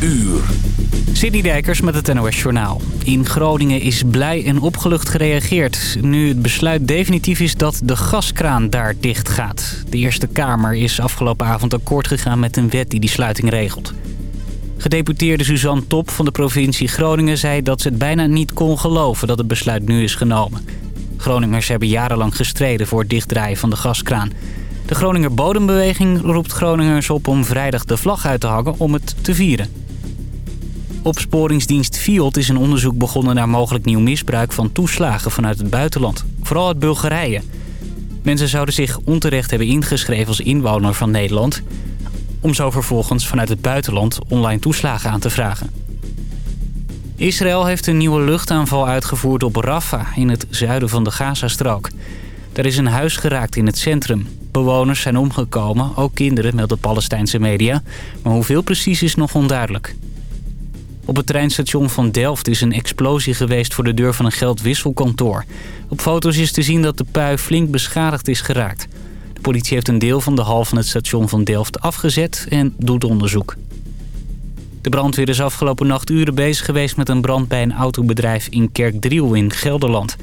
uur. Dijkers met het NOS Journaal. In Groningen is blij en opgelucht gereageerd... nu het besluit definitief is dat de gaskraan daar dicht gaat. De Eerste Kamer is afgelopen avond akkoord gegaan met een wet die die sluiting regelt. Gedeputeerde Suzanne Top van de provincie Groningen zei dat ze het bijna niet kon geloven dat het besluit nu is genomen. Groningers hebben jarenlang gestreden voor het dichtdraaien van de gaskraan. De Groninger Bodembeweging roept Groningers op om vrijdag de vlag uit te hangen om het te vieren. Opsporingsdienst FIOD is een onderzoek begonnen naar mogelijk nieuw misbruik van toeslagen vanuit het buitenland. Vooral uit Bulgarije. Mensen zouden zich onterecht hebben ingeschreven als inwoner van Nederland... om zo vervolgens vanuit het buitenland online toeslagen aan te vragen. Israël heeft een nieuwe luchtaanval uitgevoerd op Rafah in het zuiden van de Gazastrook. Er is een huis geraakt in het centrum. Bewoners zijn omgekomen, ook kinderen, melden Palestijnse media. Maar hoeveel precies is nog onduidelijk. Op het treinstation van Delft is een explosie geweest voor de deur van een geldwisselkantoor. Op foto's is te zien dat de pui flink beschadigd is geraakt. De politie heeft een deel van de hal van het station van Delft afgezet en doet onderzoek. De brandweer is afgelopen nacht uren bezig geweest met een brand bij een autobedrijf in Kerkdriel in Gelderland.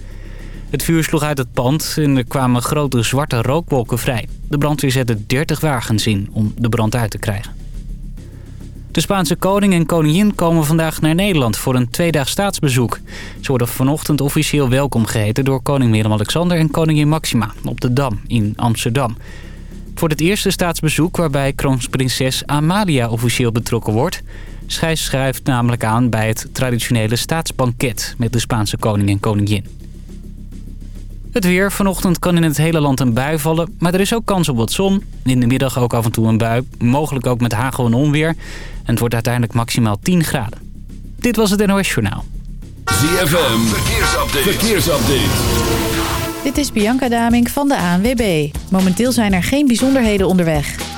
Het vuur sloeg uit het pand en er kwamen grote zwarte rookwolken vrij. De brandweer zette 30 wagens in om de brand uit te krijgen. De Spaanse koning en koningin komen vandaag naar Nederland voor een tweedaag staatsbezoek. Ze worden vanochtend officieel welkom geheten door koning Willem-Alexander en koningin Maxima op de Dam in Amsterdam. Voor het eerste staatsbezoek waarbij kroonprinses Amalia officieel betrokken wordt... Schijs schrijft namelijk aan bij het traditionele staatsbanket met de Spaanse koning en koningin. Het weer. Vanochtend kan in het hele land een bui vallen. Maar er is ook kans op wat zon. In de middag ook af en toe een bui. Mogelijk ook met hagel en onweer. En het wordt uiteindelijk maximaal 10 graden. Dit was het NOS Journaal. ZFM. Verkeersupdate. Verkeersupdate. Dit is Bianca Damink van de ANWB. Momenteel zijn er geen bijzonderheden onderweg.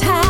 time.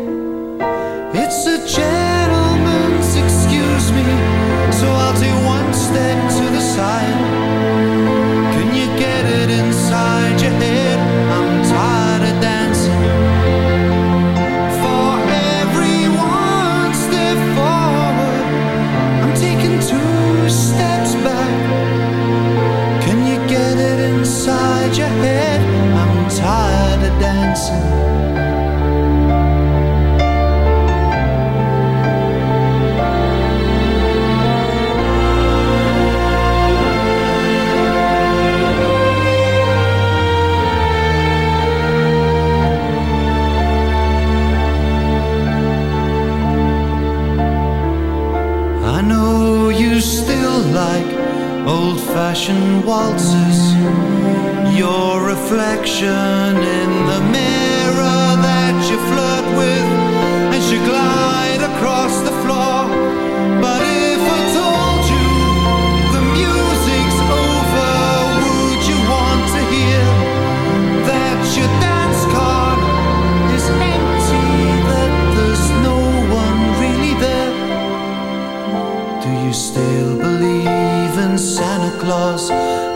It's a chance. passion waltzes. Your reflection in the mirror that you flirt with As you glide across the floor.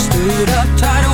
stood up tight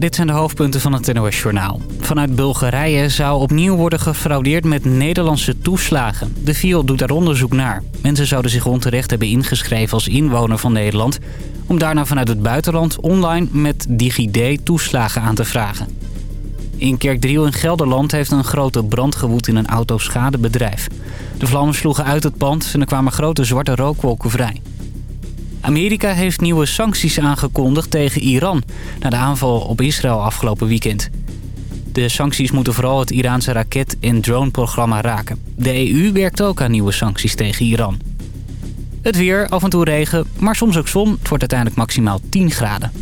dit zijn de hoofdpunten van het NOS-journaal. Vanuit Bulgarije zou opnieuw worden gefraudeerd met Nederlandse toeslagen. De FIO doet daar onderzoek naar. Mensen zouden zich onterecht hebben ingeschreven als inwoner van Nederland... om daarna vanuit het buitenland online met DigiD toeslagen aan te vragen. In Kerkdriel in Gelderland heeft een grote brand gewoed in een autoschadebedrijf. De vlammen sloegen uit het pand en er kwamen grote zwarte rookwolken vrij. Amerika heeft nieuwe sancties aangekondigd tegen Iran... na de aanval op Israël afgelopen weekend. De sancties moeten vooral het Iraanse raket- en droneprogramma raken. De EU werkt ook aan nieuwe sancties tegen Iran. Het weer, af en toe regen, maar soms ook zon. Het wordt uiteindelijk maximaal 10 graden.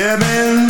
Yeah, man.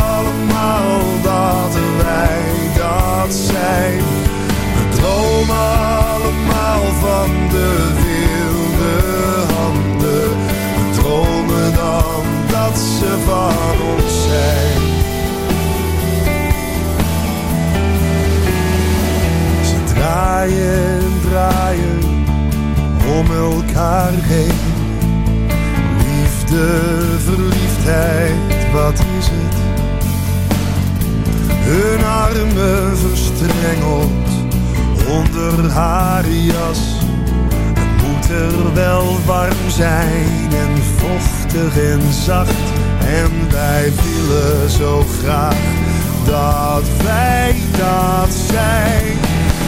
wij dat zijn. We dromen allemaal van de wilde handen. We dromen dan dat ze van ons zijn. Ze draaien en draaien om elkaar heen. Liefde, verliefdheid, wat is het? Hun armen verstrengeld onder haar jas. Het moet er wel warm zijn en vochtig en zacht. En wij willen zo graag dat wij dat zijn.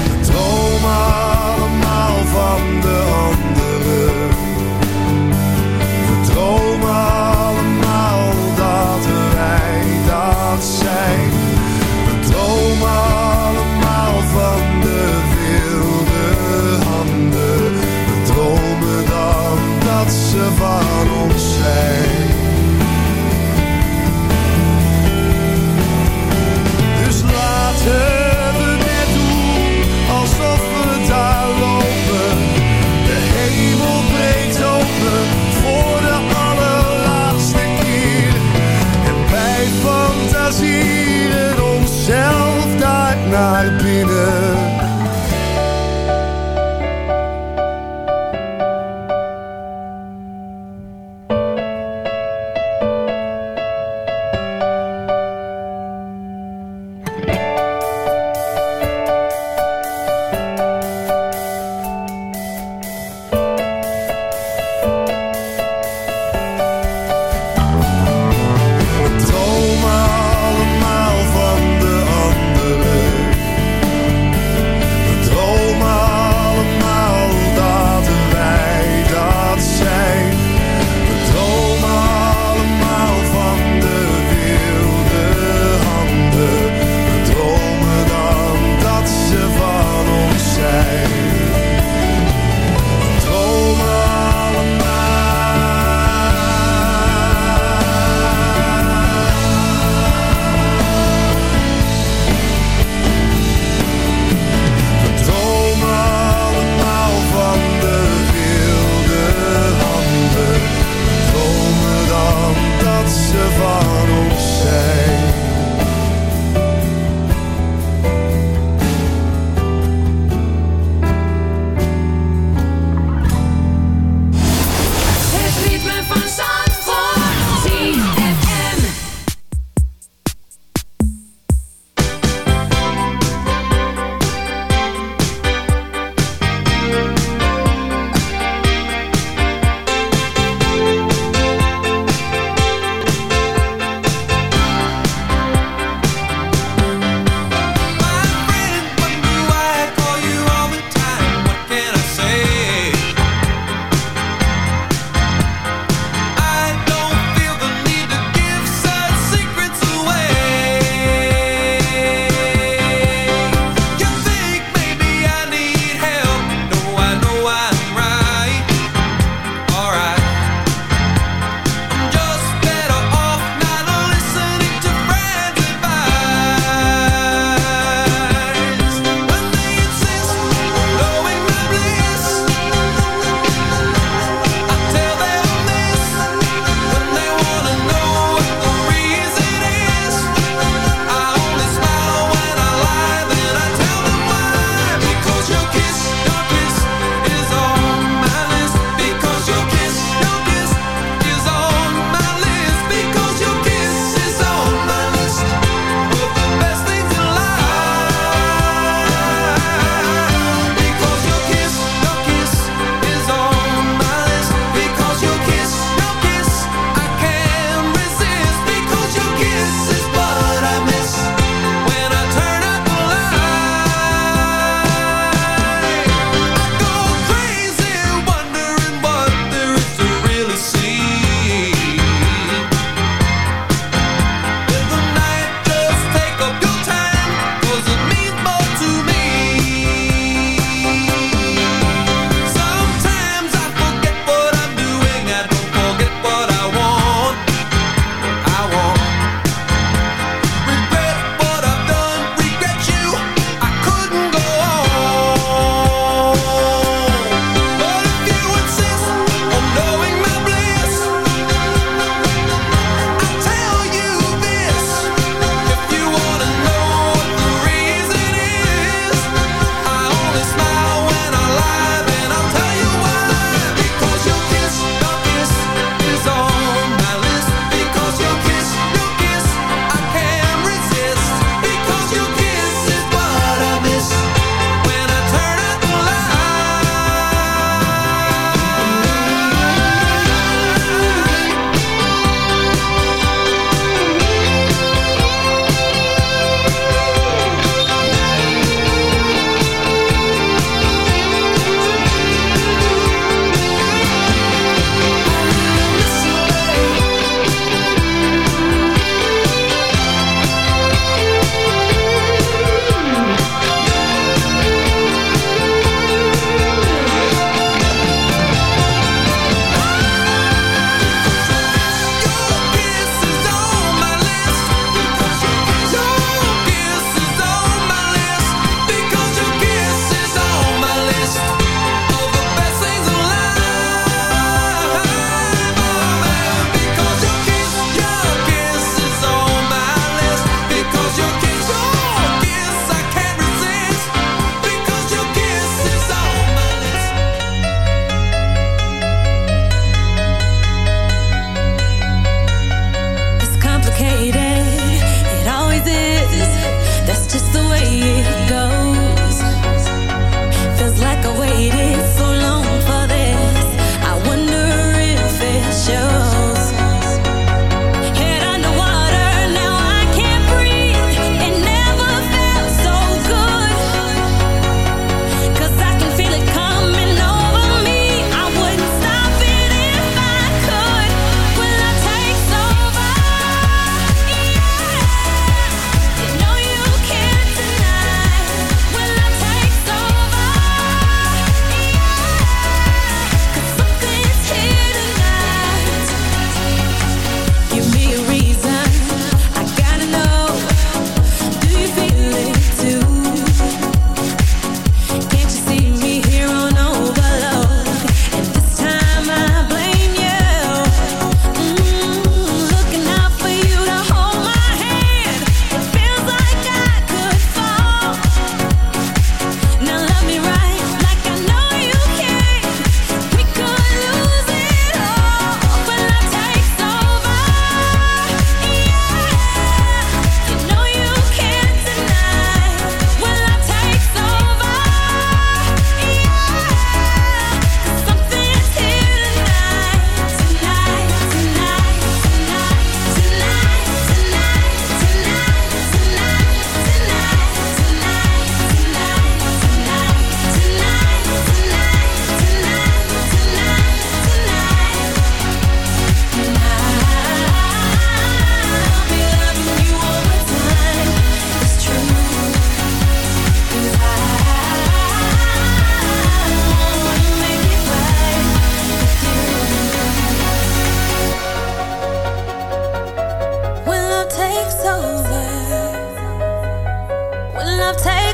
We dromen allemaal van de anderen. We dromen allemaal dat wij dat zijn. Allemaal van de wilde handen. We dromen dan dat ze van ons zijn. Dus laten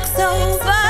looks over.